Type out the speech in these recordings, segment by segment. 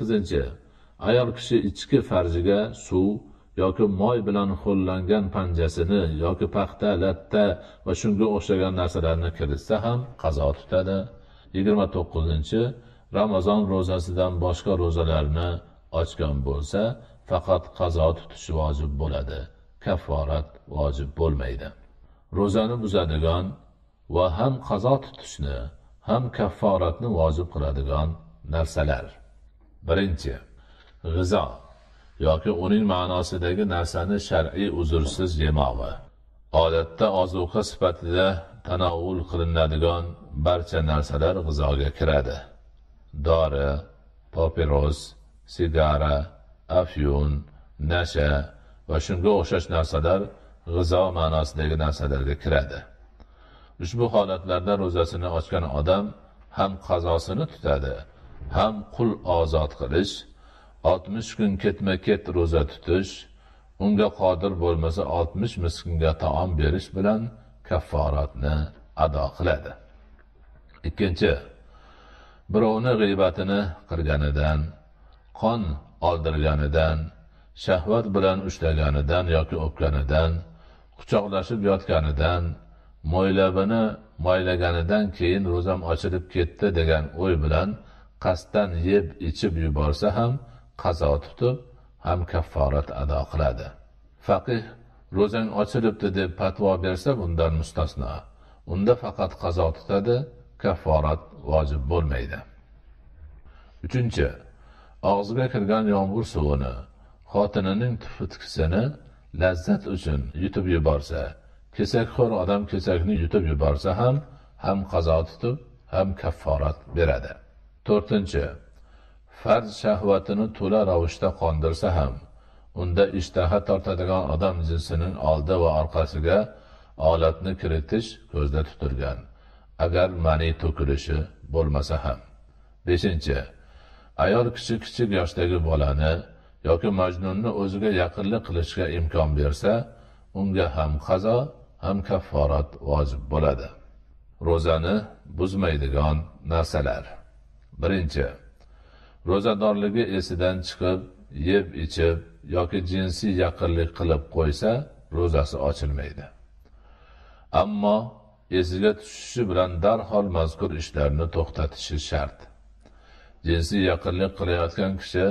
to'qqizinchi ayol kishi ichki farjiga suv yoki moy bilan ho'llangan panjasini yoki paxta latta va shunga o'xshagan narsalarni kiritsa ham qazo tutadi. Yigirma to'qqizinchi ramazon ro'zasidan boshqa ro'zalarni ochgan bo'lsa faqat qazo tutish vojib bo'ladi. Kafforat vojib bo'lmaydi. Ro'zani buzadigan va ham qazo tutishni ham kafforatni vojib qiladigan narsalar. Birinchi g'izo yoki uning ma'nosidagi narsani shar'iy uzrsiz yemog'i odatda ozuqa sifatida tanovul qilinadigan barcha narsalar g'izoga kiradi. Dori papiros sigara afyun nasha va shunga o'xshash narsalar g'izo ma'nosidagi narsalarga kiradi. Ushbu holatlarda ro'zasini ochgan odam ham qazosini tutadi ham qul ozod qilish oltmish kun ketma ket ro'za tutish unga qodir bo'lmasa oltmish miskinga taom berish bilan kafforatni ado qiladi. Ikkinchi birovni g'iybatini qilganidan qon oldirganidan shahvat bilan ushlaganidan yoki o'pganidan quchoqlashib yotganidan mo'ylabini moylaganidan keyin ro'zam ochilib ketdi degan o'y bilan qasddan yeb ichib yuborsa ham qazo tutib ham kafforat ado qiladi. Faqih ro'zang ochilibdi deb fatvo bersa bundan mustasno. Unda faqat qazo tutadi kafforat vojib bo'lmaydi. Uchinchi og'ziga kirgan yomg'ir suvini xotinining tufutkisini lazzat uchun yutib yuborsa kesakxo'r odam kesakni yutib yuborsa ham ham qazo tutib ham kafforat beradi. To'rtinchi. Farz shahvatini to'la ravishda qondirsa ham unda ishtaha tortadigan odam jinsining oldi va orqasiga olatni kiritish ko'zda tutilgan agar mani to'kilishi bo'lmasa ham. Beshinchi. Ayol kishi kichik yoshdagi bolani yoki majnunni o'ziga yaqinlik qilishga imkon bersa unga ham qazo ham kafforat vojib bo'ladi. Ro'zani buzmaydigan narsalar. Birinchi ro'zadorligi esidan chiqib yeb ichib yoki jinsiy yaqinlik qilib qo'ysa ro'zasi ochilmaydi. Ammo esiga tushishi bilan darhol mazkur ishlarni to'xtatishi shart. Jinsiy yaqinlik qilayotgan kishi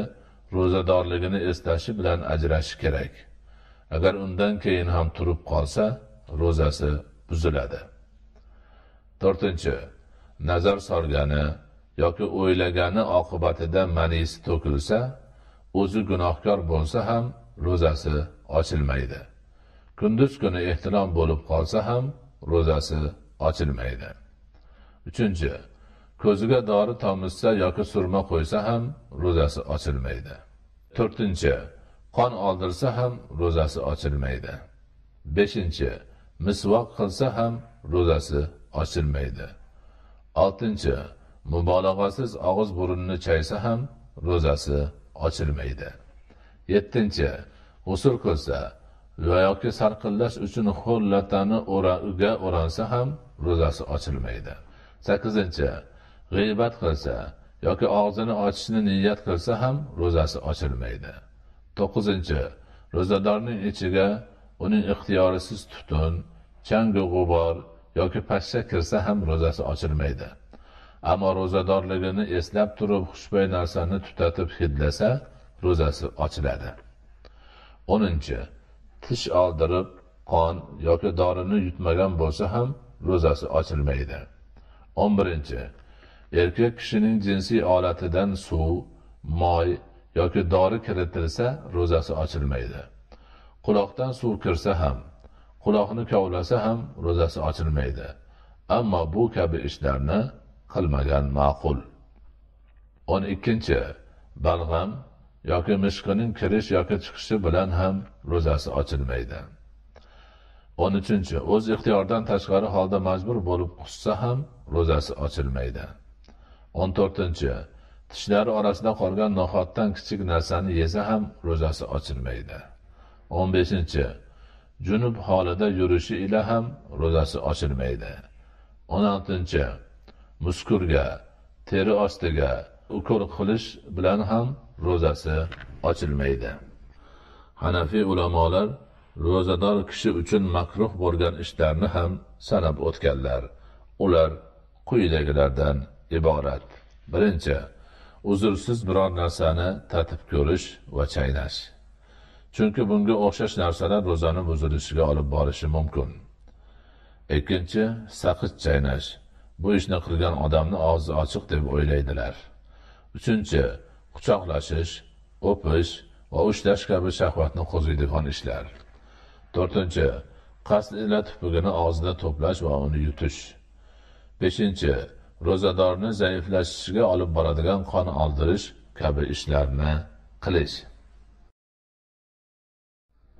ro'zadorligini eslashi bilan ajrashi kerak. Agar undan keyin ham turib qolsa ro'zasi buziladi. To'rtinchi nazar solgani yoki o'ylagani oqibatida manisi to'kilsa o'zi gunohkor bo'lsa ham ro'zasi ochilmaydi. Kunduz kuni ehtilom bo'lib qolsa ham ro'zasi ochilmaydi. Uchinchi ko'ziga dori tomizsa yoki surma qo'ysa ham ro'zasi ochilmaydi. To'rtinchi qon oldirsa ham ro'zasi ochilmaydi. Beshinchi misvoq qilsa ham ro'zasi ochilmaydi. Oltinchi mubolag'asiz og'iz burunni chaysa ham ro'zasi ochilmaydi. Yettinchi g'usul qilsa yoki sarqillash uchun ho'l latani o'raga o'ransa ham ro'zasi ochilmaydi. Sakkizinchi g'iybat qilsa yoki og'zini ochishni niyat qilsa ham ro'zasi ochilmaydi. To'qqizinchi ro'zadorning ichiga uning ixtiyorisiz tutun changu g'ubor yoki pashsha kirsa ham ro'zasi ochilmaydi. Ammo ro'zadorligini eslab turib xushbo'y narsani tutatib hidlasa ro'zasi ochiladi. O'ninchi tish oldirib qon yoki dorini yutmagan bo'lsa ham ro'zasi ochilmaydi. O'n birinchi erkak kishining jinsiy olatidan suv moy yoki dori kiritilsa ro'zasi ochilmaydi. Quloqdan suv kirsa ham quloqni kovlasa ham ro'zasi ochilmaydi. Ammo bu kabi ishlarni qilmagan ma'qul. O'n ikkinchi balg'am yoki mishqining kirish yoki chiqishi bilan ham ro'zasi ochilmaydi. O'n uchinchi o'z ixtiyoridan tashqari holda majbur bo'lib qussa ham ro'zasi ochilmaydi. O'n to'rtinchi tishlari orasida qolgan nohotdan kichik narsani yesa ham ro'zasi ochilmaydi. O'n beshinchi junub holida yurishi ila ham ro'zasi ochilmaydi. O'n oltinchi muskurga teri ostiga ukol qilish bilan ham ro'zasi ochilmaydi. Hanafiy ulamolar ro'zador kishi uchun makruh bo'lgan ishlarni ham sanab o'tganlar. Ular quyidagilardan iborat. Birinchi uzrsiz biror narsani tatib ko'rish va chaynash. Chunki bunga o'xshash narsalar ro'zani buzilishiga olib borishi mumkin. Ikkinchi saqich chaynash. Bu ishni qilgan odamni og'zi ochiq deb o'ylaydilar. Uchinchi quchoqlashish o'pish va ushlash kabi shahvatni qo'ziydigan ishlar. To'rtinchi qasd ila tupugini og'zida to'plash va uni yutish. Beshinchi ro'zadorni zaiflashishiga olib boradigan qon oldirish kabi ishlarni qilish.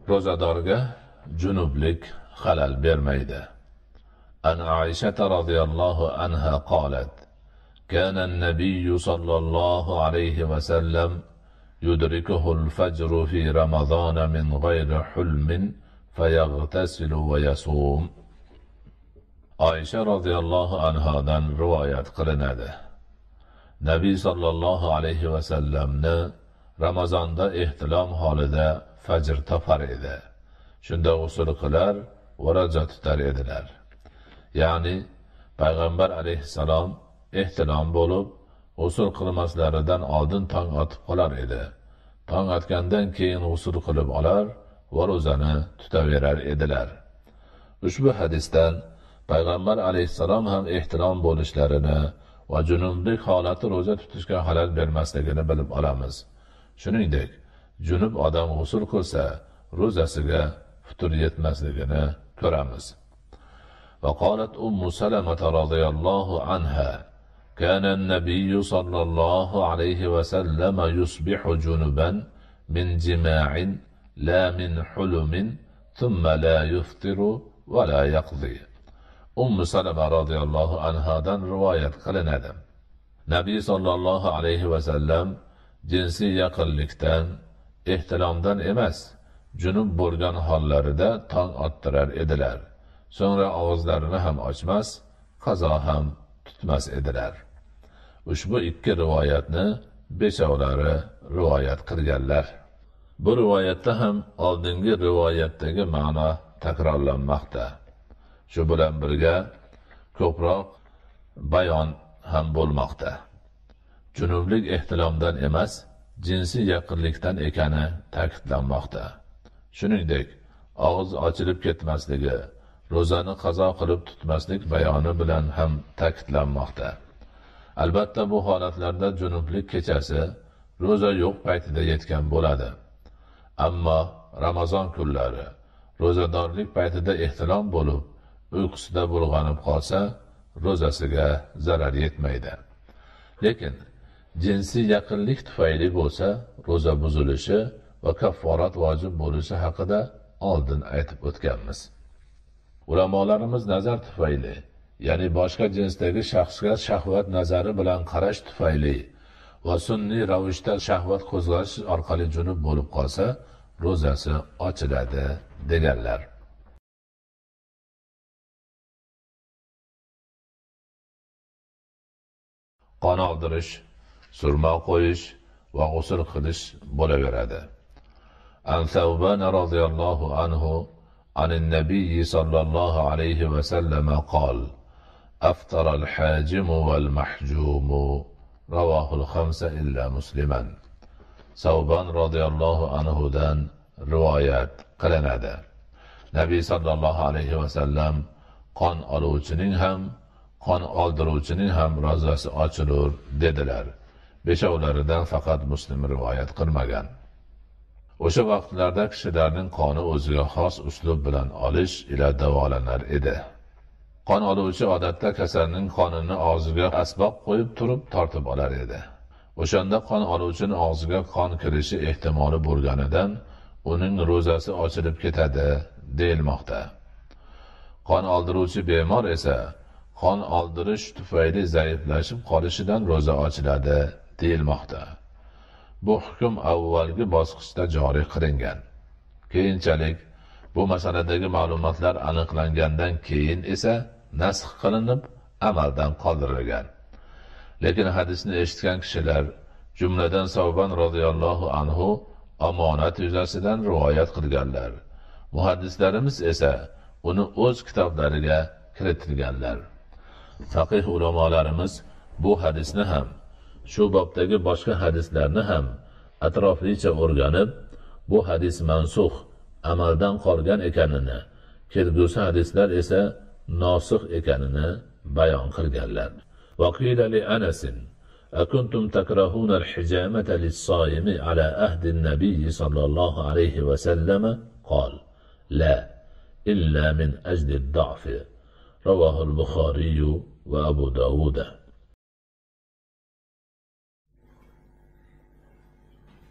Ro'zadorga junublik xalal bermaydi. أن عائشة رضي الله عنها قالت كان النبي صلى الله عليه وسلم يدركه الفجر في رمضان من غير حلم فيغتسل ويصوم. عائشة رضي الله عنها دن رواية قرنده. نبي صلى الله عليه وسلم ن رمضان ده احتلام حالده فجر تفرده شنده غسل قلر ورجت تريدلر. Ya'ni payg'ambar alayhissalom ehtilom bo'lib g'usul qilmaslaridan oldin tong otib qolar edi. Tong otgandan keyin g'usul qilib olar va ro'zani tutaverar edilar. Ushbu hadisdan payg'ambar alayhissalom ham ehtilom bo'lishlarini va junublik holati ro'za tutishga xalal bermasligini bilib olamiz. Shuningdek junub odam g'usul qilsa ro'zasiga futur yetmasligini ko'ramiz. وقالت أم سلمة رضي الله عنها كان النبي صلى الله عليه وسلم يصبح جنبا من جماع لا من حلم ثم لا يفطر ولا يقضي ummu salama roziyallohu anhodan rivoyat qilinadi nabiy sollallohu alayhi vasallam jinsiy yaqinlikdan ehtilomdan emas junub bo'lgan hollarida tong ottirar edilar So'ngra og'izlarini ham ochmas qazo ham tutmas edilar. Ushbu ikki rivoyatni beshovlari rivoyat qilganlar. Bu rivoyatda ham oldingi rivoyatdagi ma'no takrorlanmoqda. Shu bilan birga ko'proq bayon ham bo'lmoqda. Junublik ehtilomdan emas jinsiy yaqinlikdan ekani ta'kidlanmoqda. Shuningdek og'iz ochilib ketmasligi ro'zani qazo qilib tutmaslik bayoni bilan ham ta'kidlanmoqda. Albatta bu holatlarda junublik kechasi ro'za yo'q paytida yetgan bo'ladi. Ammo ramazon kunlari ro'zadorlik paytida ehtilom bo'lib uyqusida bulg'anib qolsa ro'zasiga zarar yetmaydi. Lekin jinsiy yaqinlik tufayli bo'lsa ro'za buzilishi va kafforat vojib bo'lishi haqida oldin aytib o'tganmiz. ulamolarimiz nazar tufayli ya'ni boshqa jinsdagi shaxsga shahvat nazari bilan qarash tufayli va sunniy ravishda shahvat qo'zg'alish orqali junub bo'lib qolsa ro'zasi ochiladi deganlar. Qon oldirish surma qo'yish va g'usul qilish bo'laveradi. An savbana roziyallohu anhu عن النبي صلى الله عليه وسلم قال أفطر الحاجم والمحجوم رواه الخمسة إلا مسلما ثوبان رضي الله عنه دان روايات qilinadi nabiy sollallohu alayhi vasallam qon oluvchining ham qon oldiruvchining ham ro'zasi ochilur dedilar beshovlaridan faqat muslim rivoyat qilmagan O'sha vaqtlarda kishilarning qoni o'ziga xos uslub bilan olish ila davolanar edi. Qon oluvchi odatda kasalning qonini og'ziga asbob qo'yib turib tortib olar edi. O'shanda qon oluvchini og'ziga qon kirishi ehtimoli bo'lganidan uning ro'zasi ochilib ketadi deyilmoqda. Qon oldiruvchi bemor esa qon oldirish tufayli zaiflashib qolishidan ro'za ochiladi deyilmoqda. Bu hukm avvalgi bosqichda joriy qilingan. Keyinchalik bu masaladagi ma'lumotlar aniqlangandan keyin esa nasx qilinib amaldan qoldirilgan. Lekin hadisni eshitgan kishilar jumladan savban roziyallohu anhu omonat yuzasidan rivoyat qilganlar. Muhaddislarimiz esa uni o'z kitoblariga kiritilganlar. Faqih ulamolarimiz bu hadisni ham shu bobdagi boshqa hadislarni ham atroflicha o'rganib bu hadis mansux amaldan qolgan ekanini kelgusi hadislar esa nosih ekanini bayon qilganlar وقيل لأنس أكنتم تكرهون الحجامة للصائم على أهد النبي صلى الله عليه وسلم قال لا إلا من أجل الضعف رواه البخاري وأبو داود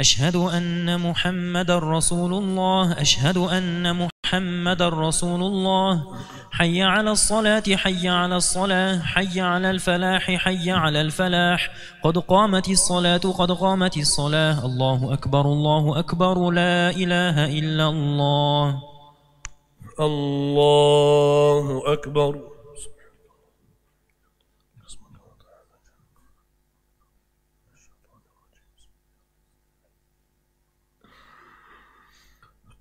أشهد أن محمد رسول الله أشهد أن محمد رسول الله. حي على الصلاة حي على الصلاة حي على الفلاح حي على الفلاح. قد قامت الصلاة قد قامت الصلاة. الله أكبر الله أكبر لا إله إلا الله. الله أكبر.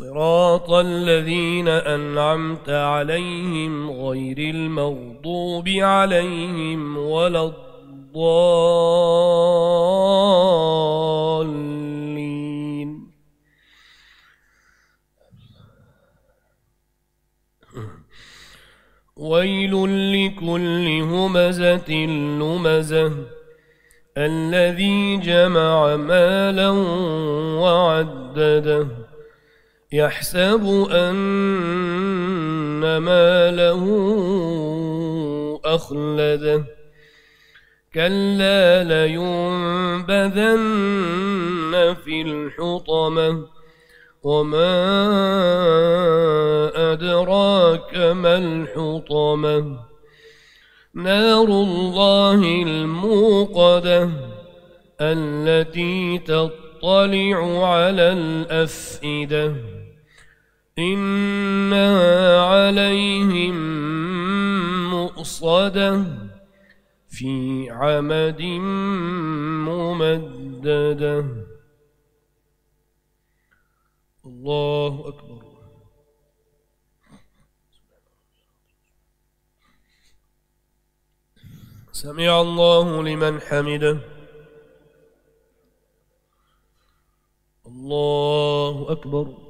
صراط الذين أنعمت عليهم غير المغضوب عليهم ولا الضالين. ويل لكل همزة لمزة. الذي جمع مالا وعدده. يحسب أن ماله أخلده. كلا لينبذن في الحطمة. وما أدراك ما الحطمة. نار الله الموقدة التي تطلع على الأفئدة. إنها عليهم مؤصدة في عمد ممددة. الله أكبر. سمع الله لمن حمده. الله أكبر.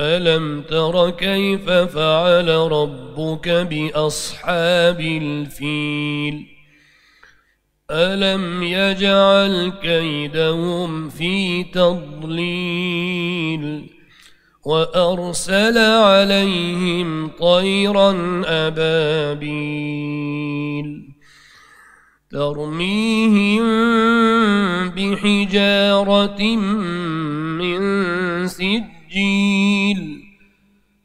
ألم تر كيف فعل ربك بأصحاب الفيل؟ ألم يجعل كيدهم في تضليل؟ وأرسل عليهم طيرا أبابيل ترميهم بحجارة من سجيل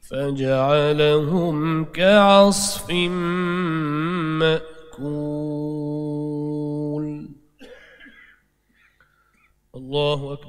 فجعلهم كعصف مأكول. الله أكبر.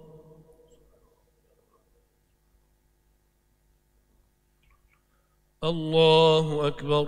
الله أكبر.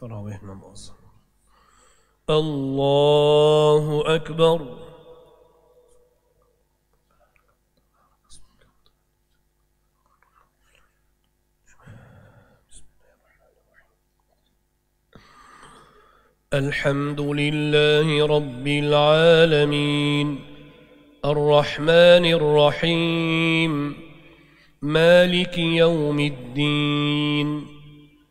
تراويح namazı. Allahu Ekber. الحمد لله رب العالمين الرحمن الرحيم مالك يوم الدين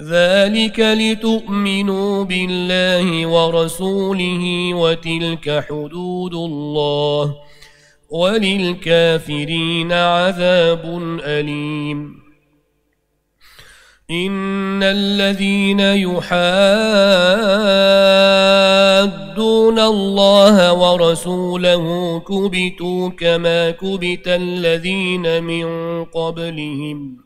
ذلك لتؤمنوا بالله ورسوله وتلك حدود الله وللكافرين عذاب أليم. إن الذين يحادون الله ورسوله كبتوا كما كبت الذين من قبلهم.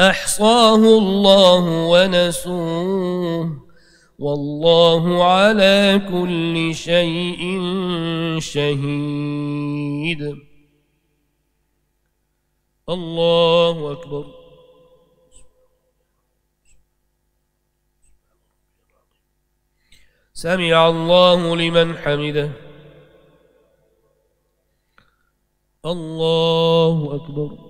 أحصاه الله ونسوه والله على كل شيء شهيد. الله أكبر. سمع الله لمن حمده. الله أكبر.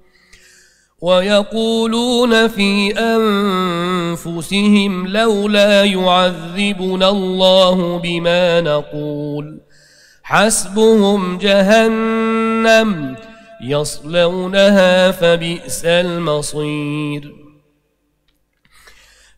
ويقولون في أنفسهم لولا يعذبنا الله بما نقول. حسبهم جهنم يصلونها فبئس المصير.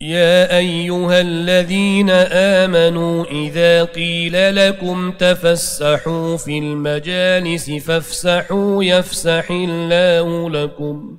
يا أيها الذين آمنوا إذا قيل لكم تفسحوا في المجالس فافسحوا يفسح الله لكم.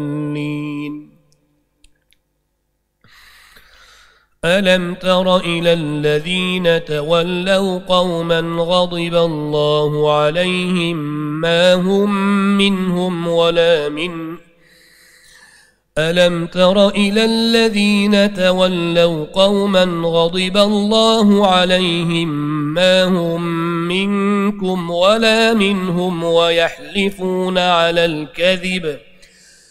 ألم تر إلى الذين تولوا قوما غضب الله عليهم ما هم منهم ولا من ألم تر إلى الذين تولوا قوما غضب الله عليهم ما هم منكم ولا منهم ويحلفون على الكذب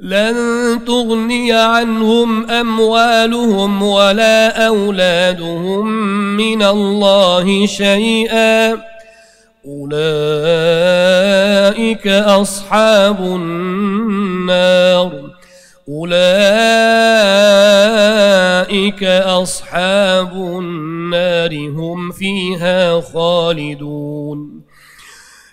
لن تغني عنهم أموالهم ولا أولادهم من الله شيئا. أولئك أصحاب النار. أولئك أصحاب النار هم فيها خالدون.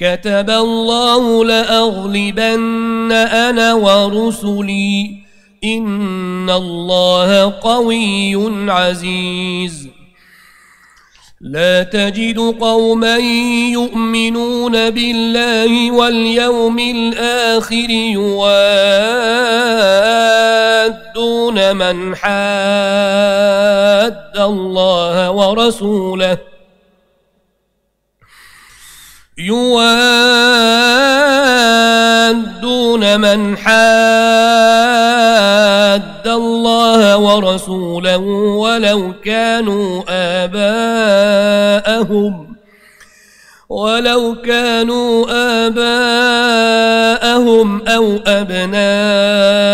كتب الله لأغلبن أنا ورسلي. إن الله قوي عزيز. لا تجد قوما يؤمنون بالله واليوم الآخر يوادون من حاد الله ورسوله. يوادون من حاد الله ورسوله ولو كانوا آباءهم ولو كانوا آباءهم أو أبناءهم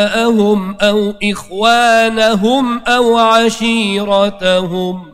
أو إخوانهم أو عشيرتهم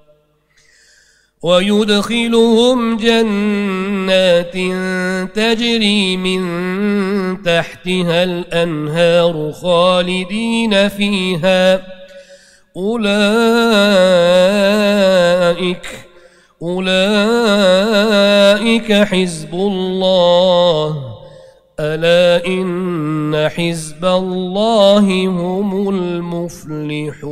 ويدخلهم جنات تجري من تحتها الأنهار خالدين فيها. أولئك أولئك حزب الله. ألا إن حزب الله هم المفلحون.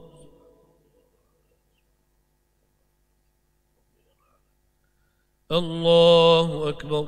الله أكبر.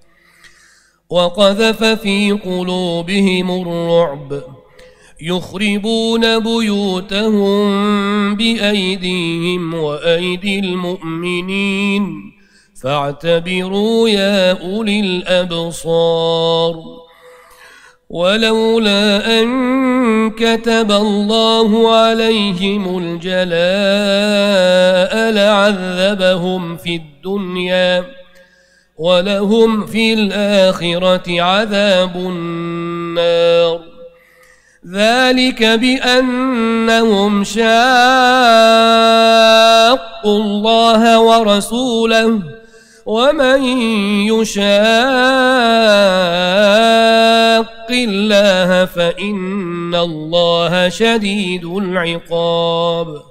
وقذف في قلوبهم الرعب. يخربون بيوتهم بأيديهم وأيدي المؤمنين. فاعتبروا يا أولي الأبصار. ولولا أن كتب الله عليهم الجلاء لعذبهم في الدنيا. ولهم في الآخرة عذاب النار. ذلك بأنهم شاقوا الله ورسوله ومن يشاق الله فإن الله شديد العقاب.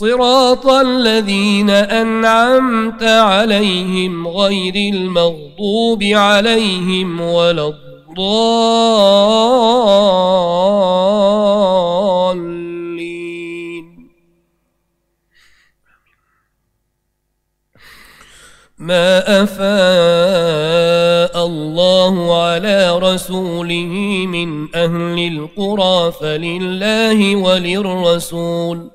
صراط الذين أنعمت عليهم غير المغضوب عليهم ولا الضالين. ما أفاء الله على رسوله من أهل القرى فلله وللرسول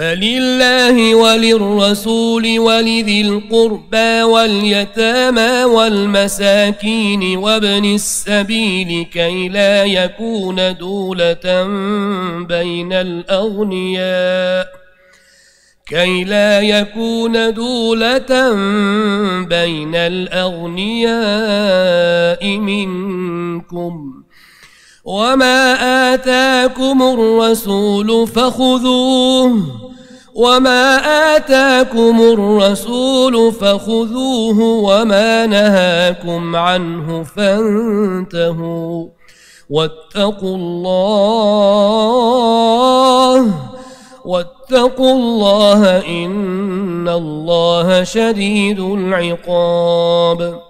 فلله وللرسول ولذي القربى واليتامى والمساكين وابن السبيل كي لا يكون دولة بين الأغنياء كي لا يكون دولة بين الأغنياء منكم وما آتاكم الرسول فخذوه وما آتاكم الرسول فخذوه وما نهاكم عنه فانتهوا واتقوا الله واتقوا الله إن الله شديد العقاب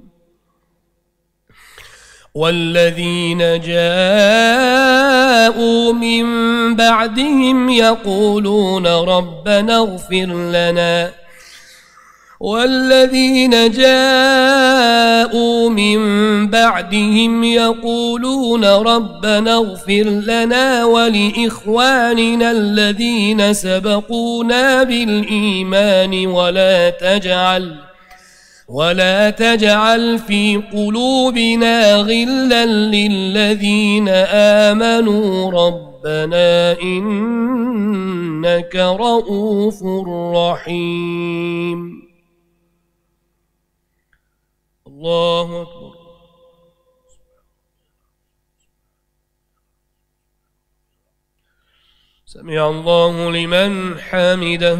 والذين جاءوا من بعدهم يقولون ربنا اغفر لنا. والذين جاءوا من بعدهم يقولون ربنا اغفر لنا ولإخواننا الذين سبقونا بالإيمان ولا تجعل ولا تجعل في قلوبنا غلا للذين آمنوا ربنا إنك رؤوف رحيم. الله أكبر. سمع الله لمن حمده.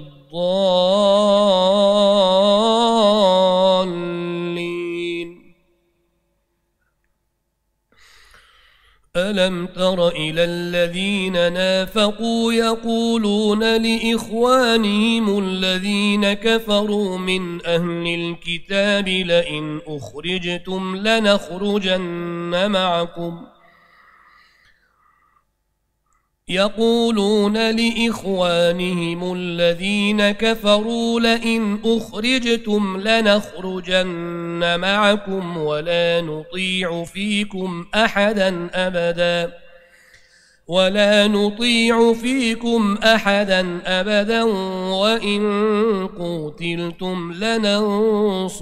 الضالين. ألم تر إلى الذين نافقوا يقولون لإخوانهم الذين كفروا من أهل الكتاب لئن أخرجتم لنخرجن معكم ۖ يقولون لإخوانهم الذين كفروا لئن أخرجتم لنخرجن معكم ولا نطيع فيكم أحدا أبدا ولا نطيع فيكم أحدا أبدا وإن قوتلتم لننصرنكم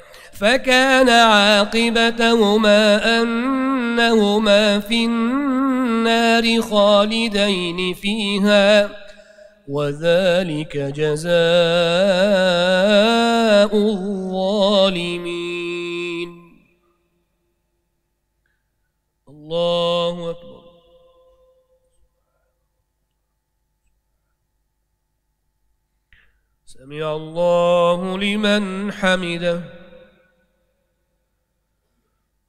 فكان عاقبتهما أنهما في النار خالدين فيها وذلك جزاء الظالمين. الله أكبر. سمع الله لمن حمده.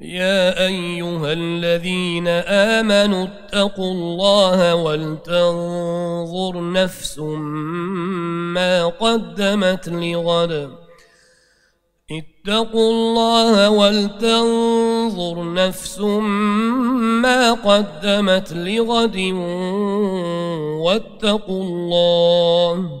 يا أيها الذين آمنوا اتقوا الله ولتنظر نفس ما قدمت لغد. اتقوا الله ولتنظر نفس ما قدمت لغد واتقوا الله.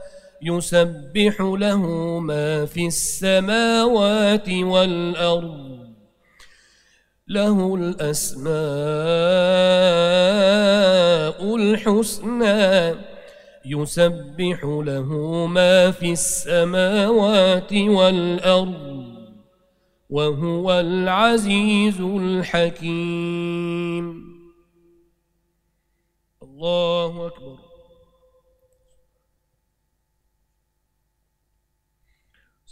يسبح له ما في السماوات والأرض له الأسماء الحسنى يسبح له ما في السماوات والأرض وهو العزيز الحكيم. الله أكبر.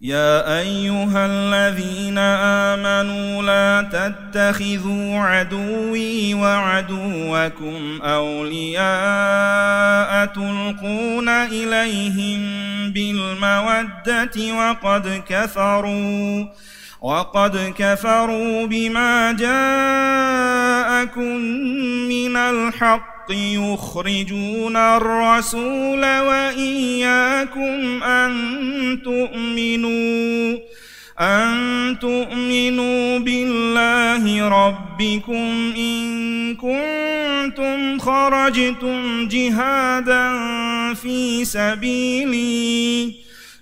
يا أيها الذين آمنوا لا تتخذوا عدوي وعدوكم أولياء تلقون إليهم بالمودة وقد كفروا وقد كفروا بما جاءكم من الحق يخرجون الرسول وإياكم أن تؤمنوا أن تؤمنوا بالله ربكم إن كنتم خرجتم جهادا في سبيلي.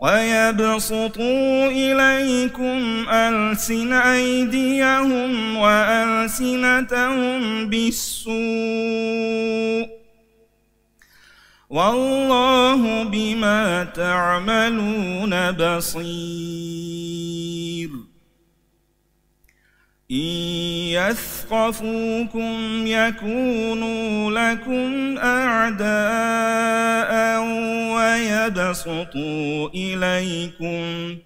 ويبسطوا إليكم ألسن أيديهم وألسنتهم بالسوء والله بما تعملون بصير إن يثقفوكم يكونوا لكم أعداء ويبسطوا إليكم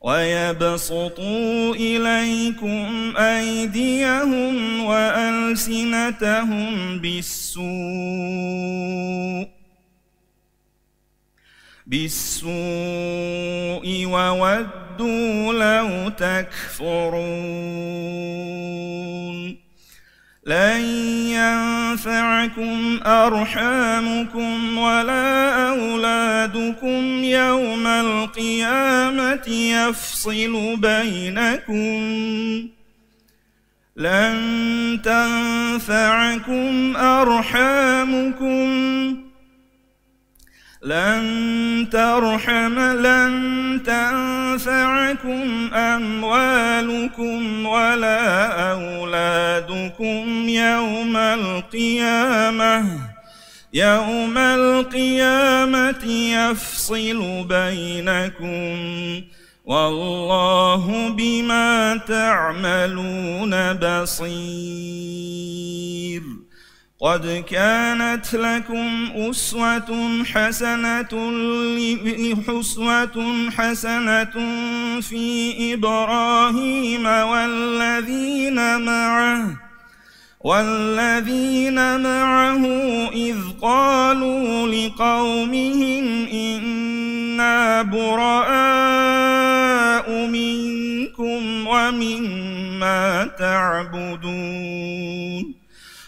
ويبسطوا إليكم أيديهم وألسنتهم بالسوء بالسوء وودوا لو تكفرون. لن ينفعكم أرحامكم ولا أولادكم يوم القيامة يفصل بينكم. لن تنفعكم أرحامكم لن ترحم لن تنفعكم أموالكم ولا أولادكم يوم القيامة. يوم القيامة يفصل بينكم. والله بما تعملون بصير. قد كانت لكم أسوة حسنة حسوة حسنة في إبراهيم والذين معه والذين معه إذ قالوا لقومهم إنا براء منكم ومما تعبدون.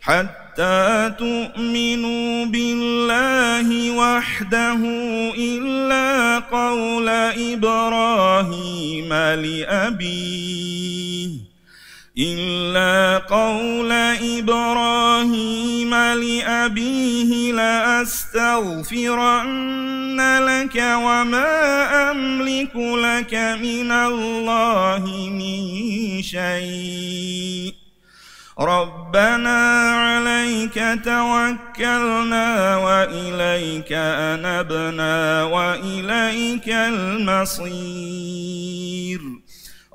حتى تؤمنوا بالله وحده إلا قول إبراهيم لأبيه إلا قول إبراهيم لأبيه لأستغفرن لك وما أملك لك من الله من شيء. ربنا عليك توكلنا وإليك أنبنا وإليك المصير.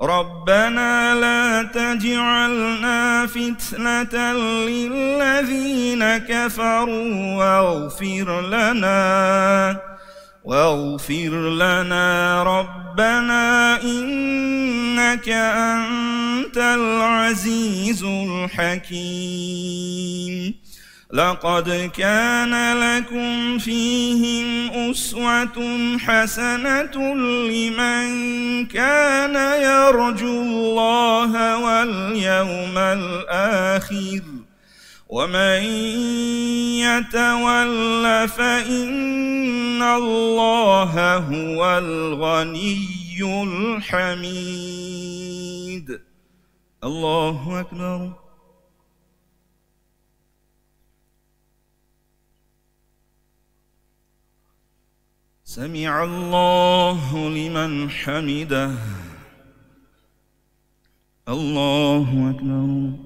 ربنا لا تجعلنا فتنة للذين كفروا واغفر لنا واغفر لنا ربنا إنك أنت العزيز الحكيم. لقد كان لكم فيهم أسوة حسنة لمن كان يرجو الله واليوم الآخر. ومن يتول فإن الله هو الغني الحميد. الله أكبر. سمع الله لمن حمده. الله أكبر.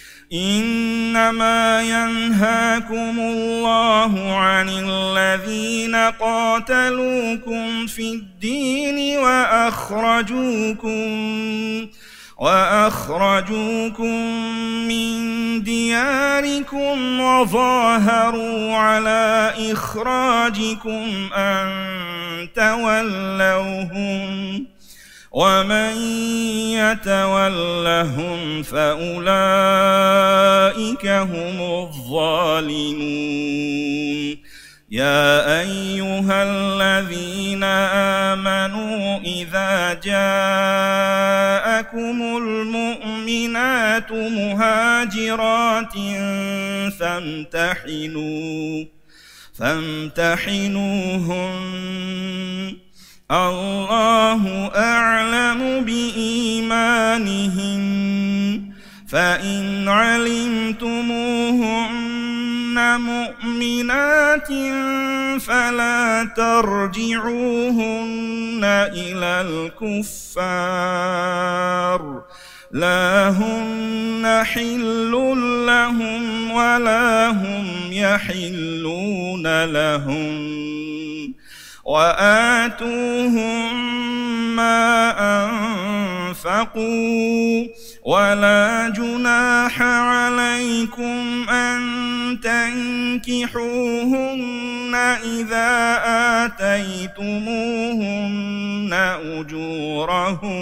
إنما ينهاكم الله عن الذين قاتلوكم في الدين وأخرجوكم وأخرجوكم من دياركم وظاهروا على إخراجكم أن تولوهم. ومن يتولهم فأولئك هم الظالمون. يا أيها الذين آمنوا إذا جاءكم المؤمنات مهاجرات فامتحنوا فامتحنوهن الله أعلم بإيمانهم فإن علمتموهن مؤمنات فلا ترجعوهن إلى الكفار. لا هن حل لهم ولا هم يحلون لهم. وآتوهم ما أنفقوا ولا جناح عليكم أن تنكحوهن إذا آتيتموهن أجورهن.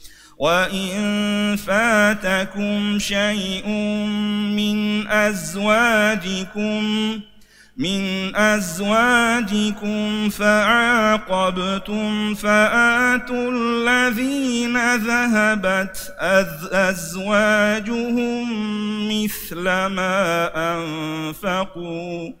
وإن فاتكم شيء من أزواجكم من أزواجكم فعاقبتم فآتوا الذين ذهبت أزواجهم مثل ما أنفقوا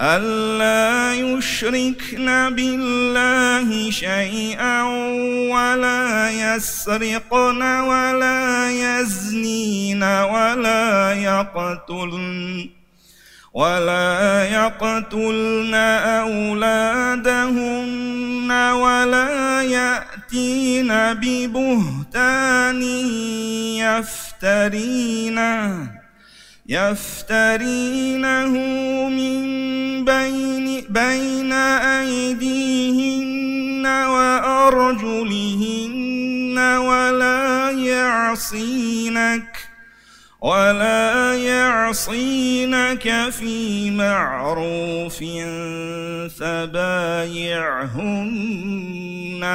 ألا يشركن بالله شيئا ولا يسرقن ولا يزنين ولا يقتلن ولا يقتلن أولادهن ولا يأتين ببهتان يفترينه يفترينه من بين بين أيديهن وأرجلهن ولا يعصينك ولا يعصينك في معروف فبايعهن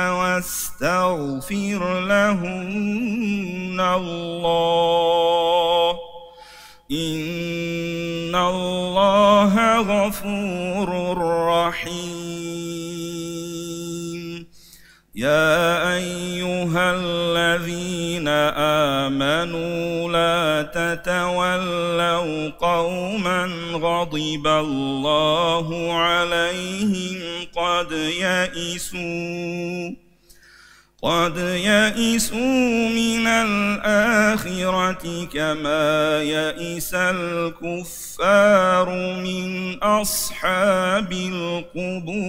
واستغفر لهن الله. إن الله غفور رحيم يا أيها الذين آمنوا لا تتولوا قوما غضب الله عليهم قد يئسوا قد يئسوا من الآخرة كما يئس الكفار من أصحاب القبور.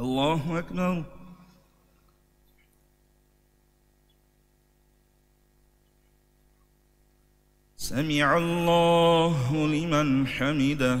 الله أكبر. سمع الله لمن حمده.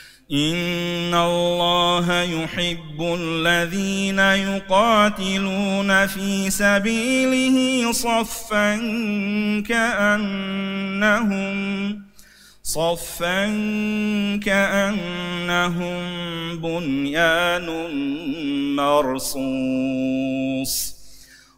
إن الله يحب الذين يقاتلون في سبيله صفا كأنهم صفا كأنهم بنيان مرصوص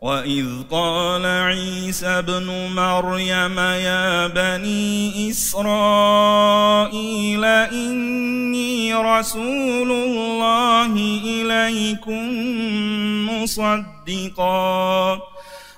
وإذ قال عيسى ابن مريم يا بني إسرائيل إني رسول الله إليكم مصدقا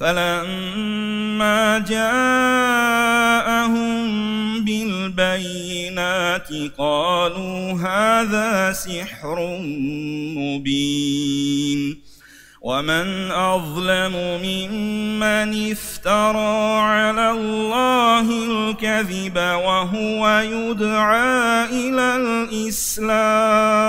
فلما جاءهم بالبينات قالوا هذا سحر مبين ومن أظلم ممن افترى على الله الكذب وهو يدعى إلى الإسلام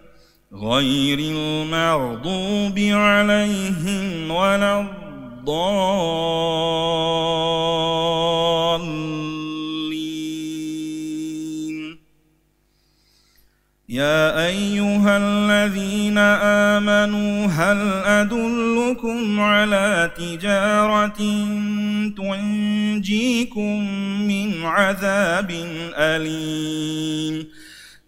غير المغضوب عليهم ولا الضالين. يا أيها الذين آمنوا هل أدلكم على تجارة تنجيكم من عذاب أليم؟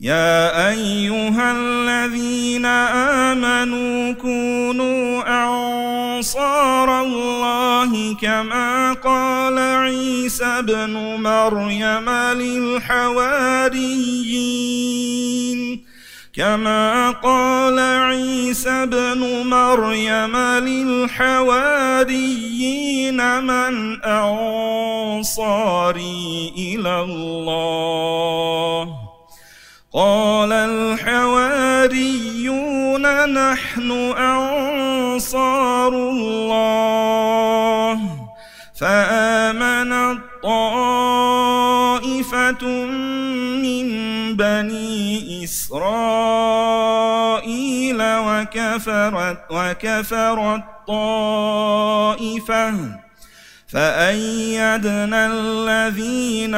يا أيها الذين آمنوا كونوا أنصار الله كما قال عيسى ابن مريم للحواريين. كما قال عيسى ابن مريم للحواريين من أنصاري إلى الله. قال الحواريون نحن أنصار الله. فآمنت طائفة من بني إسرائيل وكفرت وكفرت طائفة فأيدنا الذين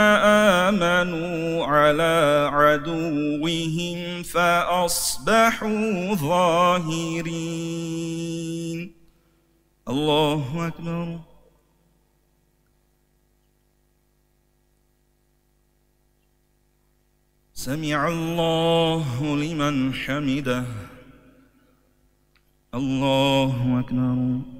آمنوا على عدوهم فأصبحوا ظاهرين. الله أكبر. سمع الله لمن حمده. الله أكبر.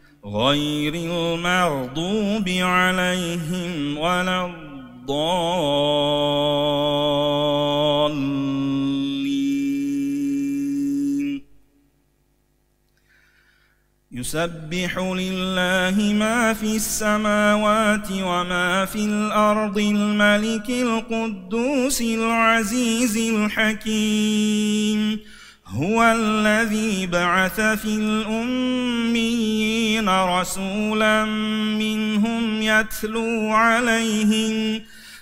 غير المغضوب عليهم ولا الضالين. يسبح لله ما في السماوات وما في الأرض الملك القدوس العزيز الحكيم. هو الذي بعث في الأميين رسولا منهم يتلو عليهم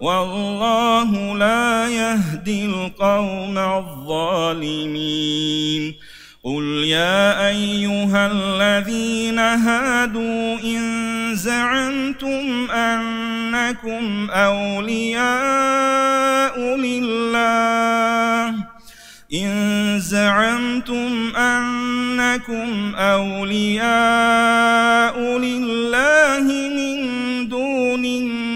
والله لا يهدي القوم الظالمين. قل يا أيها الذين هادوا إن زعمتم أنكم أولياء لله. إن زعمتم أنكم أولياء لله من دون الناس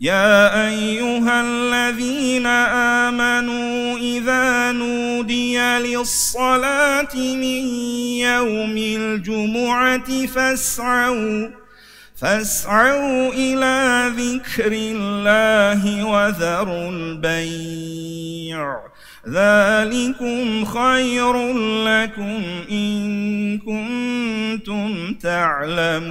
يا أيها الذين آمنوا إذا نودي للصلاة من يوم الجمعة فاسعوا فاسعوا إلى ذكر الله وذروا البيع. ذلكم خير لكم إن كنتم تعلمون.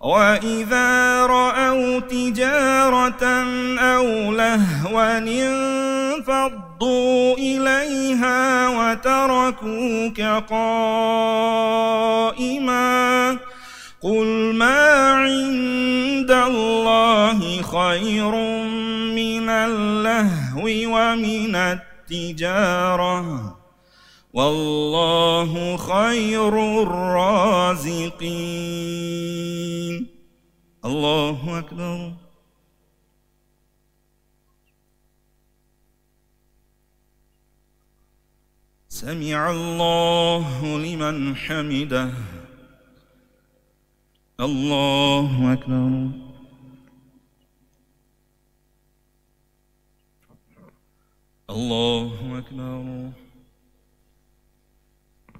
وإذا رأوا تجارة أو لهوا انفضوا إليها وتركوك قائما قل ما عند الله خير من اللهو ومن التجاره والله خير الرازقين. الله أكبر. سمع الله لمن حمده. الله أكبر. الله أكبر.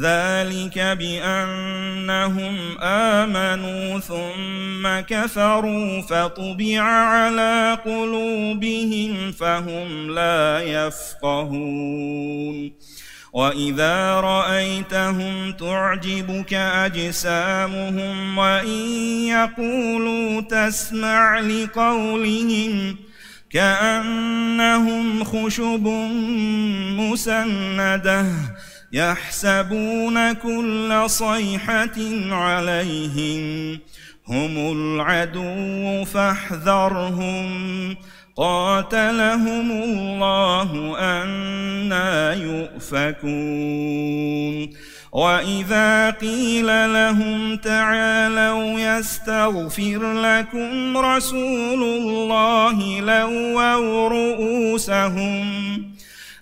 ذلك بأنهم آمنوا ثم كفروا فطبع على قلوبهم فهم لا يفقهون. وإذا رأيتهم تعجبك أجسامهم وإن يقولوا تسمع لقولهم كأنهم خشب مسندة يحسبون كل صيحة عليهم هم العدو فاحذرهم. قاتلهم الله أنا يؤفكون. وإذا قيل لهم تعالوا يستغفر لكم رسول الله لووا رؤوسهم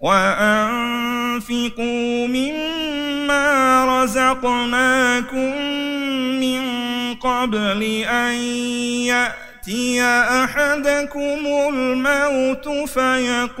وأنفقوا مما رزقناكم من قبل أن يأتي أحدكم الموت فيقول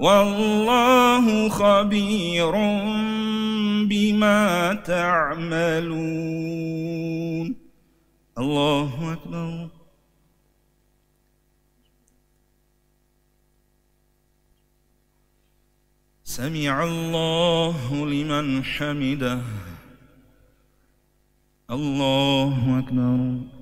والله خبير بما تعملون. الله أكبر. سمع الله لمن حمده. الله أكبر.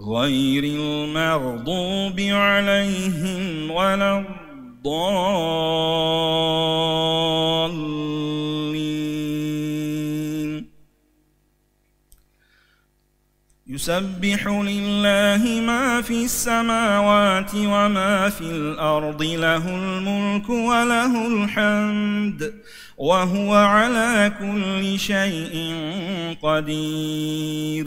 غير المغضوب عليهم ولا الضالين. يسبح لله ما في السماوات وما في الأرض له الملك وله الحمد وهو على كل شيء قدير.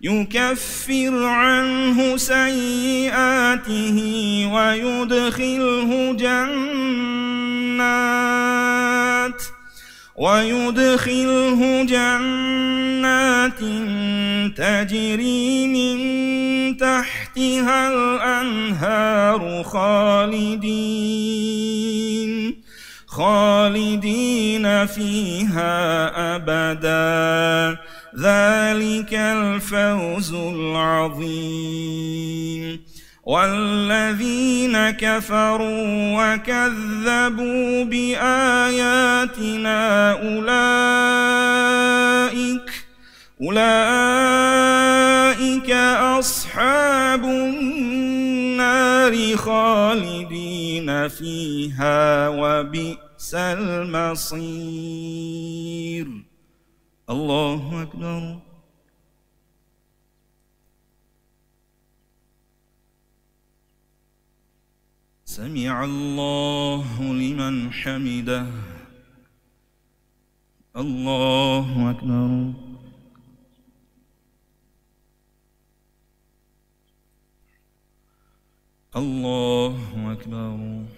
يكفر عنه سيئاته ويدخله جنات ويدخله جنات تجري من تحتها الأنهار خالدين خالدين فيها أبداً. ذلك الفوز العظيم. والذين كفروا وكذبوا بآياتنا أولئك أولئك أصحاب النار خالدين فيها وبئس المصير. الله أكبر. سمع الله لمن حمده. الله أكبر. الله أكبر.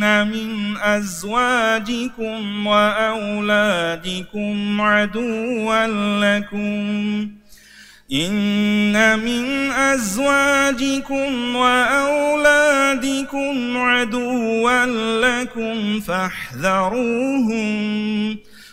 من أزواجكم وأولادكم عدوا لكم إن من أزواجكم وأولادكم عدوا لكم فاحذروهم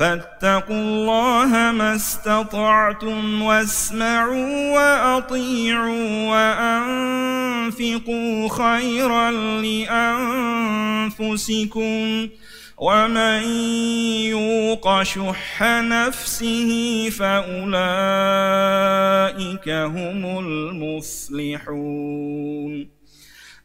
فاتقوا الله ما استطعتم واسمعوا وأطيعوا وأنفقوا خيرا لأنفسكم ومن يوق شح نفسه فأولئك هم المفلحون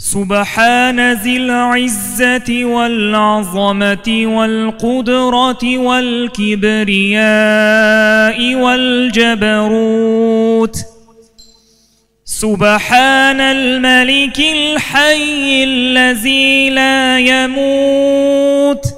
سبحان ذي العزة والعظمة والقدرة والكبرياء والجبروت. سبحان الملك الحي الذي لا يموت.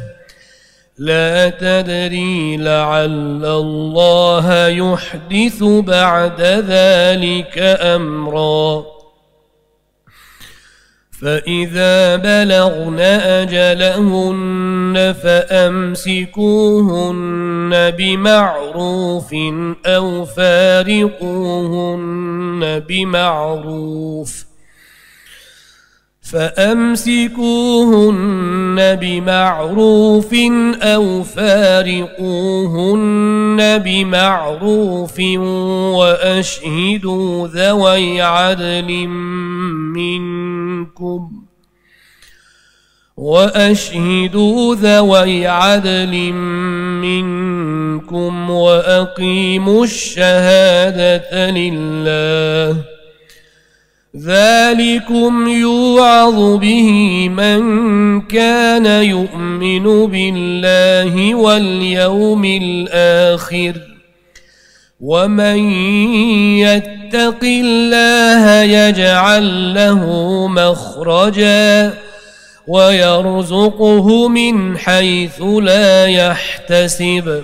لا تدري لعل الله يحدث بعد ذلك أمرا. فإذا بلغن أجلهن فأمسكوهن بمعروف أو فارقوهن بمعروف. فأمسكوهن بمعروف أو فارقوهن بمعروف وأشهدوا ذوي عدل منكم وأشهدوا ذوي عدل منكم وأقيموا الشهادة لله ذلكم يوعظ به من كان يؤمن بالله واليوم الآخر ومن يتق الله يجعل له مخرجا ويرزقه من حيث لا يحتسب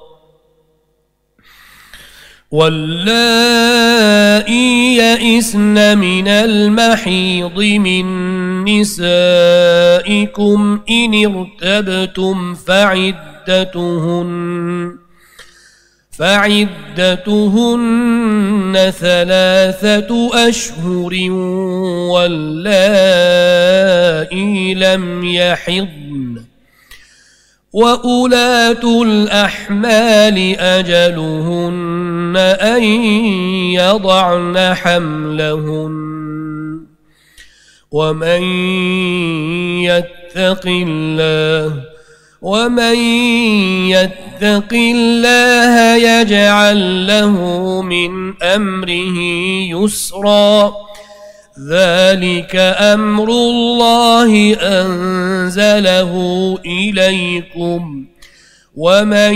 واللائي يئسن من المحيض من نسائكم إن ارتبتم فعدتهن فعدتهن ثلاثة أشهر واللائي لم يحضن وأولاة الأحمال أجلهن أن يضعن حملهن ومن يتق الله ومن يتق الله يجعل له من أمره يسرا ذلك أمر الله أنزله إليكم ومن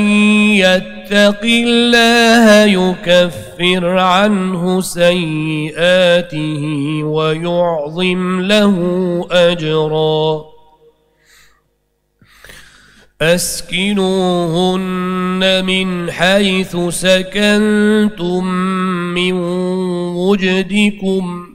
يتق الله يكفر عنه سيئاته ويعظم له أجرا أسكنوهن من حيث سكنتم من وجدكم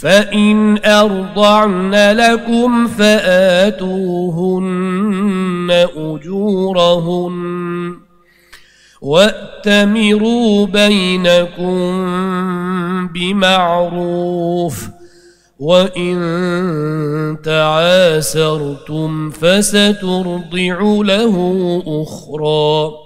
فإن أرضعن لكم فآتوهن أجورهن وأتمروا بينكم بمعروف وإن تعاسرتم فسترضع له أخرى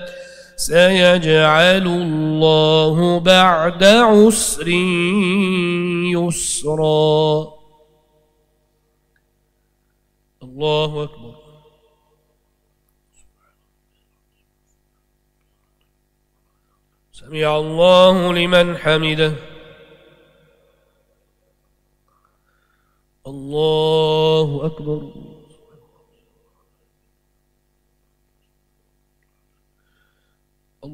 سيجعل الله بعد عسر يسرا. الله أكبر. سمع الله لمن حمده. الله أكبر.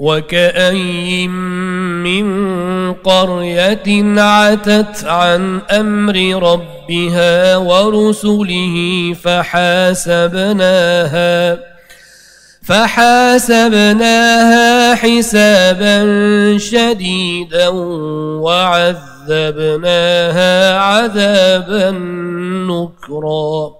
وكأي من قرية عتت عن أمر ربها ورسله فحاسبناها فحاسبناها حسابا شديدا وعذبناها عذابا نكرا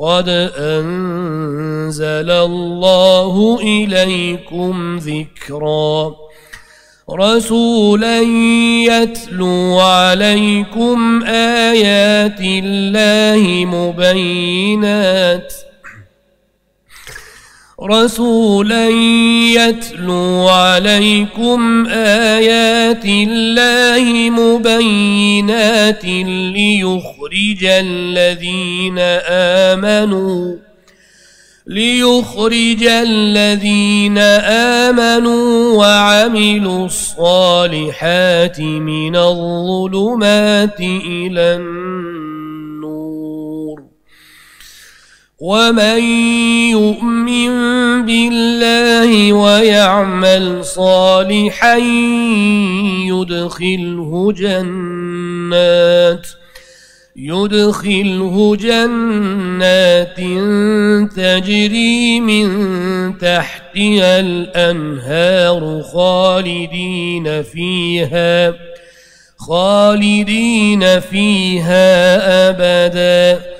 قد أنزل الله إليكم ذكرا. رسولا يتلو عليكم آيات الله مبينات. رسولا يتلو عليكم آيات الله مبينات ليخرج الذين آمنوا ليخرج الذين آمنوا وعملوا الصالحات من الظلمات إلى النور ومن يؤمن بالله ويعمل صالحا يدخله جنات يدخله جنات تجري من تحتها الأنهار خالدين فيها خالدين فيها أبدا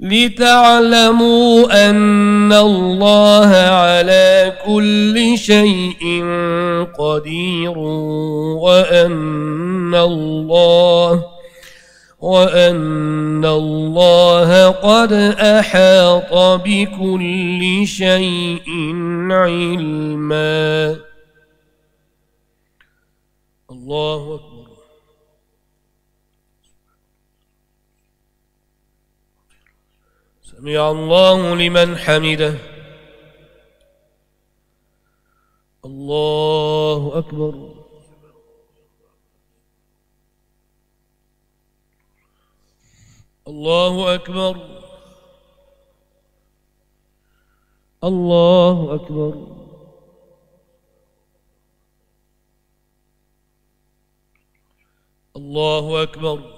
لتعلموا أن الله على كل شيء قدير وأن الله وأن الله قد أحاط بكل شيء علما. الله أكبر. سمي الله لمن حمده. الله أكبر. الله أكبر. الله أكبر. الله أكبر.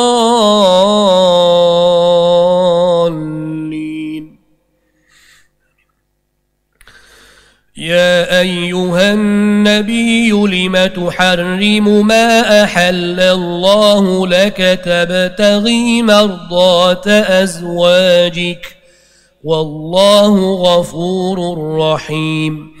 يا أيها النبي لم تحرم ما أحل الله لك تبتغي مرضات أزواجك. والله غفور رحيم.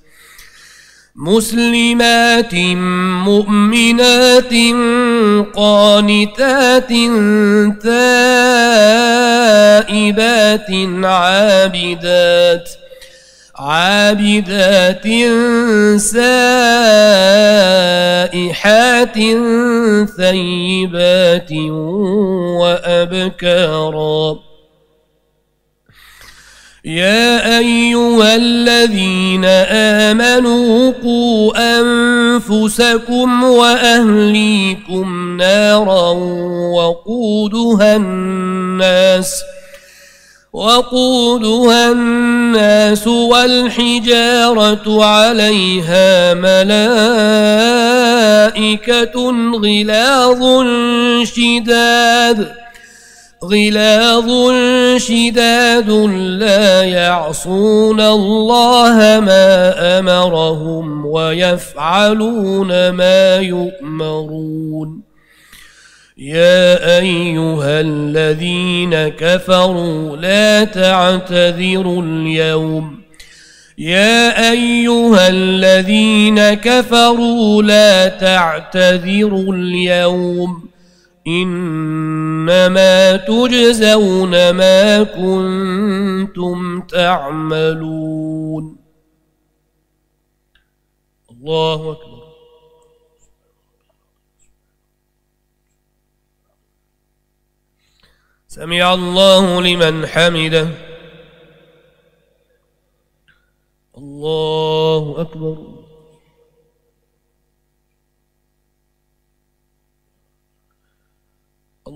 مسلمات مؤمنات قانتات تائبات عابدات عابدات سائحات ثيبات وأبكارا يا أيها الذين آمنوا قوا أنفسكم وأهليكم نارا وقودها الناس وقودها الناس والحجارة عليها ملائكة غلاظ شداد غلاظ شداد لا يعصون الله ما أمرهم ويفعلون ما يؤمرون. يا أيها الذين كفروا لا تعتذروا اليوم. يا أيها الذين كفروا لا تعتذروا اليوم. إنما تجزون ما كنتم تعملون. الله أكبر. سمع الله لمن حمده. الله أكبر.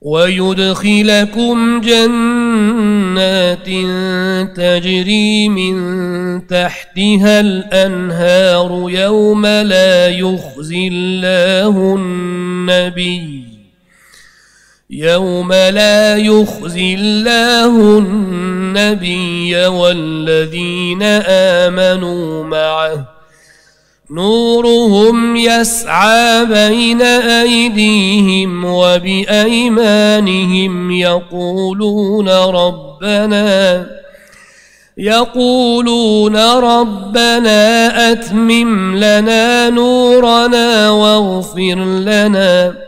ويدخلكم جنات تجري من تحتها الأنهار يوم لا يخزي الله النبي يوم لا يخزي الله النبي والذين آمنوا معه نورهم يسعى بين أيديهم وبأيمانهم يقولون ربنا يقولون ربنا أتمم لنا نورنا واغفر لنا.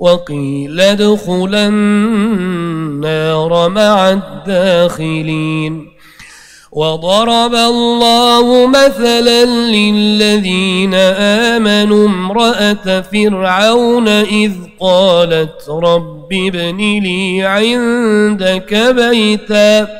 وقيل ادخلا النار مع الداخلين. وضرب الله مثلا للذين آمنوا امرأة فرعون إذ قالت رب ابن لي عندك بيتا.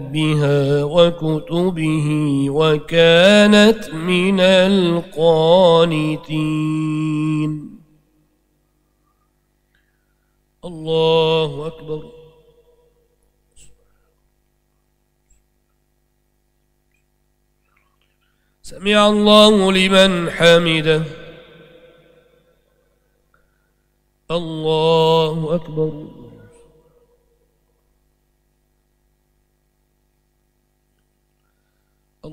وكتبه وكانت من القانتين. الله أكبر. سمع الله لمن حمده. الله أكبر.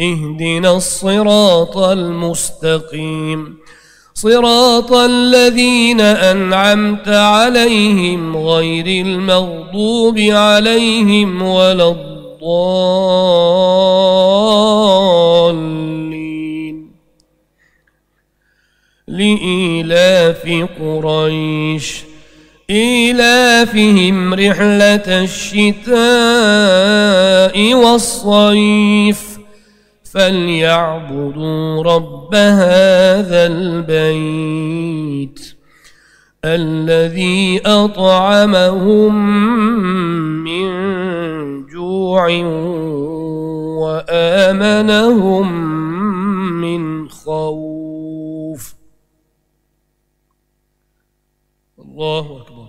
اهدنا الصراط المستقيم. صراط الذين أنعمت عليهم غير المغضوب عليهم ولا الضالين. لإيلاف قريش. إيلافهم رحلة الشتاء والصيف. فليعبدوا رب هذا البيت الذي أطعمهم من جوع وآمنهم من خوف. الله أكبر.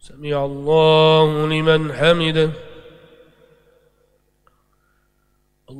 سمع الله لمن حمده.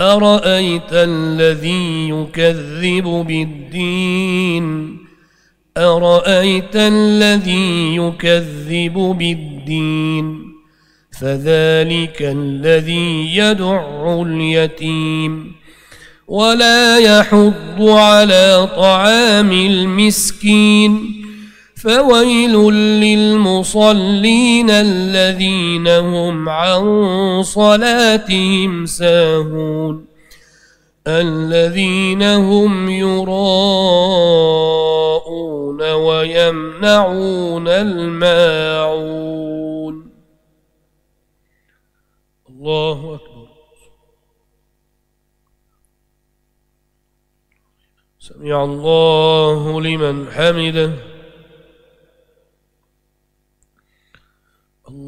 أرأيت الذي يكذب بالدين؟ أرأيت الذي يكذب بالدين؟ فذلك الذي يدع اليتيم. ولا يحض على طعام المسكين. فويل للمصلين الذين هم عن صلاتهم ساهون. الذين هم يراءون ويمنعون الماعون. الله أكبر. سمع الله لمن حمده.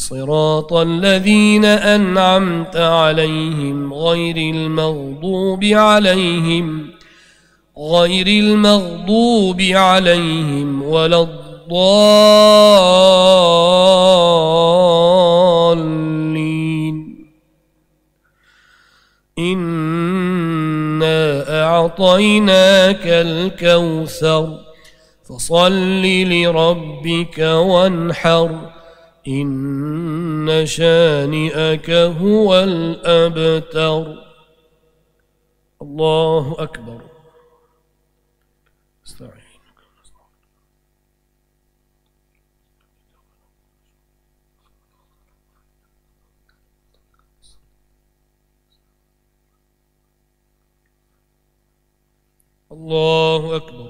صراط الذين أنعمت عليهم غير المغضوب عليهم غير المغضوب عليهم ولا الضالين. إنا أعطيناك الكوثر فصل لربك وانحر. إن شانئك هو الأبتر. الله أكبر. استعين الله أكبر.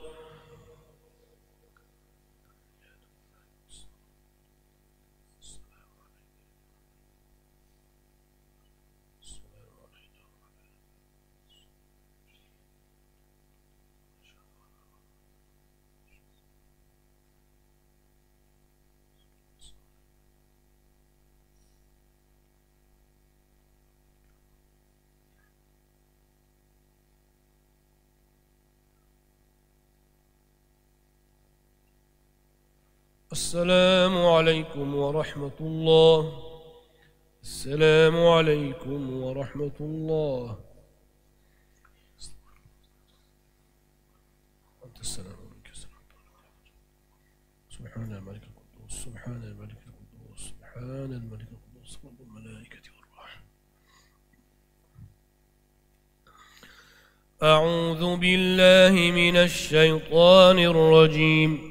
السلام عليكم ورحمة الله. السلام عليكم ورحمة الله. أنت السلام عليك سبحان الملك القدوس سبحان الملك القدوس سبحان الملك القدوس رب الملائكة والروح. أعوذ بالله من الشيطان الرجيم.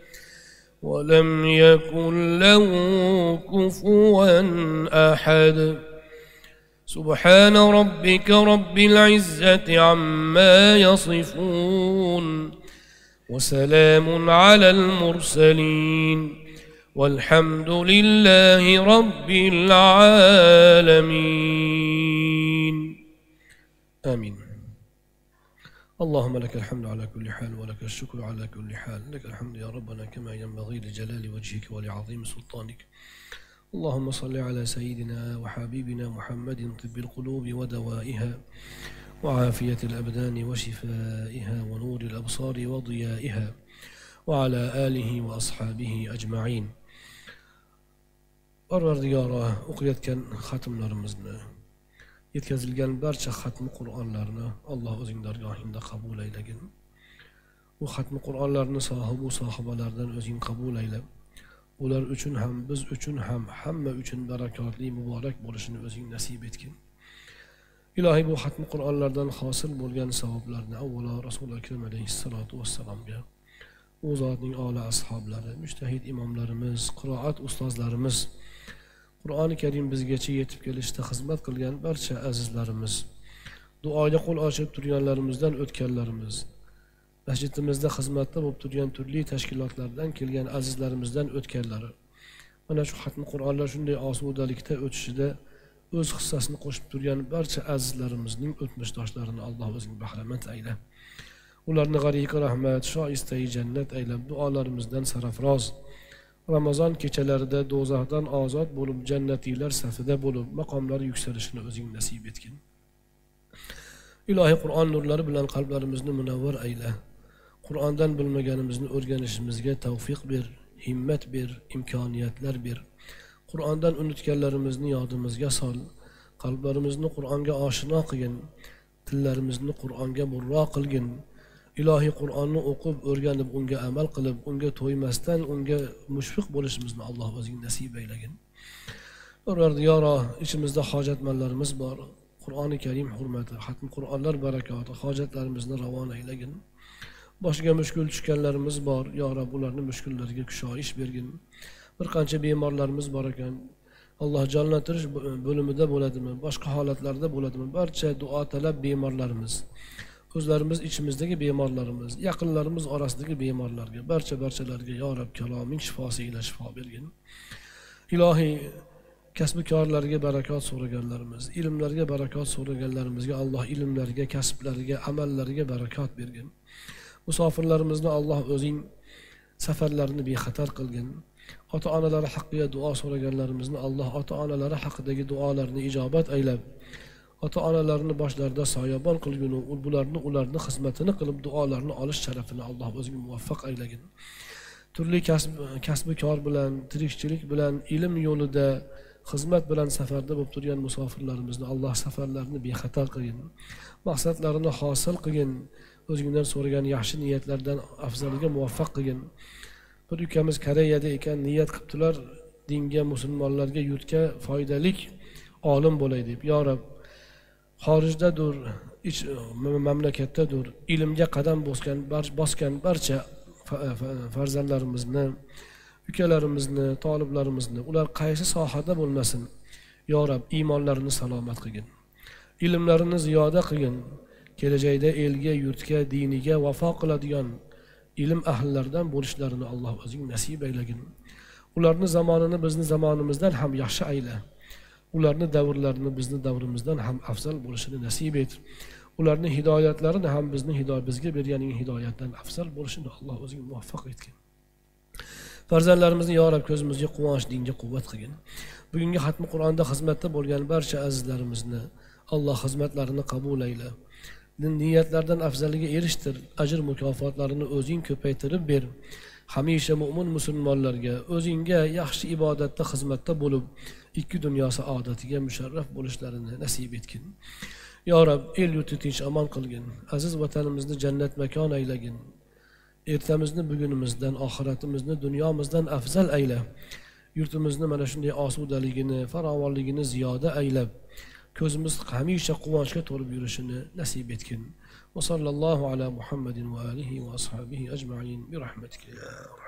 ولم يكن له كفوا أحد. سبحان ربك رب العزة عما يصفون وسلام على المرسلين والحمد لله رب العالمين. آمين. اللهم لك الحمد على كل حال ولك الشكر على كل حال. لك الحمد يا ربنا كما ينبغي لجلال وجهك ولعظيم سلطانك. اللهم صل على سيدنا وحبيبنا محمد طب القلوب ودوائها وعافية الأبدان وشفائها ونور الأبصار وضيائها وعلى آله وأصحابه أجمعين. Parvardigora o'qiyotgan xatmlarimizni yetkazilgan barcha xatmi qur'onlarni alloh o'zing dargohingda qabul aylagin. Bu xatmi qur'onlarni sohibu sohibalaridan o'zing qabul aylab ular uchun ham biz uchun ham hamma uchun barakotli muborak bo'lishini o'zing nasib etgin. Ilohiy bu xatmi qur'onlardan hosil bo'lgan savoblarni avvalo rasuli akram alayhissalotu vassalomga u zotning oli ashoblari mushtahid imomlarimiz qiroat ustozlarimiz qur'oni karim bizgacha yetib kelishda xizmat qilgan barcha azizlarimiz duoga qo'l ochib turganlarimizdan o'tganlarimiz masjidimizda xizmatda bo'lib turgan turli tashkilotlardan kelgan azizlarimizdan o'tganlari. Mana shu xatmi qur'onlar shunday osudalikda o'tishida o'z hissasini qo'shib turgan barcha azizlarimizning o'tmishdoshlarini alloh o'zing bahramand ayla. Ularni g'ariqi rahmat shoistai jannat aylab duolarimizdan sarafroz. Ramazon kechalarida do'zaxdan ozod bo'lib jannatiylar safida bo'lib maqomlari yuksalishini o'zing nasib etgin. Ilohiy qur'on nurlari bilan qalblarimizni munavvar ayla. Qur'ondan bilmaganimizni o'rganishimizga tavfiq ber himmat ber imkoniyatlar ber. Qur'ondan unutganlarimizni yodimizga sol. Qalblarimizni qur'onga oshino qilgin. Tillarimizni qur'onga murro qilgin. Ilohiy qur'onni o'qib o'rganib unga amal qilib unga to'ymasdan unga mushfiq bo'lishimizni alloh o'zing nasib aylagin. Parvardigoro ichimizda hojatmandlarimiz bor. Qur'oni karim hurmati xatm qur'onlar barakoti hojatlarimizni ravon aylagin. Boshiga mushkul tushganlarimiz bor. Yo rob ularni mushkullariga kushoyish bergin. Bir qancha bemorlarimiz bor ekan. Alloh jonlantirish bo'limida bo'ladimi? Boshqa holatlarda bo'ladimi? Barcha duo talab bemorlarimiz. O'zlarimiz ichimizdagi bemorlarimiz yaqinlarimiz orasidagi bemorlarga barcha barchalarga yo rab kaloming shifosi ila shifo bergin. Ilohiy kasbi korlarga barakot so'raganlarimiz ilmlarga barakot so'raganlarimizga alloh ilmlarga kasblariga amallariga barakot bergin. Musofirlarimizni alloh o'zing safarlarini bexatar qilgin. Ota onalari haqqiga duo so'raganlarimizni alloh ota onalari haqidagi duolarni ijobat aylab ota onalarini boshlarida soyabon qilginu bularni ularni xizmatini qilib duolarini olish sharafini alloh o'ziga muvaffaq aylagin. Turli kasb kasbi kor bilan tirikchilik bilan ilm yo'lida xizmat bilan safarda bo'lib turgan musofirlarimizni alloh safarlarini bexatar qilgin. Maqsadlarini hosil qilgin. O'zingdan so'ragan yaxshi niyatlardan afzaliga muvaffaq qilgin. Bir ukamiz koreyada ekan niyat qilibdilar dinga musulmonlarga yurtga foydalik olim bo'lay deb. Yo rab xorijdadir ich mamlakatdadir ilmga qadam bosgan bosgan barcha farzandlarimizni ukalarimizni toliblarimizni ular qaysi sohada bo'lmasin yo rab iymonlarini salomat qilgin. Ilmlarini ziyoda qilgin. Kelajakda elga yurtga diniga vafo qiladigan ilm ahllaridan bo'lishlarini alloh o'zing nasib aylagin. Ularni zamonini bizni zamonimizdan ham yaxshi ayla. Ularni davrlarini bizni davrimizdan ham afzal bo'lishini nasib et. Ularni hidoyatlarini ham bizni hidoyat bizga berganing hidoyatdan afzal bo'lishini alloh o'zing muvaffaq etgin. Farzandlarimizni yo rab ko'zimizga quvonch dinga quvvat qilgin. Bugungi xatmi qur'onda xizmatda bo'lgan barcha azizlarimizni alloh xizmatlarini qabul ayla niyatlardan afzaliga erishtir ajr mukofotlarini o'zing ko'paytirib ber. Hamisha mo'min musulmonlarga o'zingga yaxshi ibodatda xizmatda bo'lib ikki dunyo saodatiga musharraf bo'lishlarini nasib etgin. Yo rob el yurtni tinch omon qilgin. Aziz vatanimizni jannat makon aylagin. Ertamizni bugunimizdan oxiratimizni dunyomizdan afzal ayla. Yurtimizni mana shunday osudaligini farovonligini ziyoda aylab ko'zimiz hamisha quvonchga to'lib yurishini nasib etgin. وصلى الله على محمد وآله وأصحابه أجمعين برحمتك يا أرحم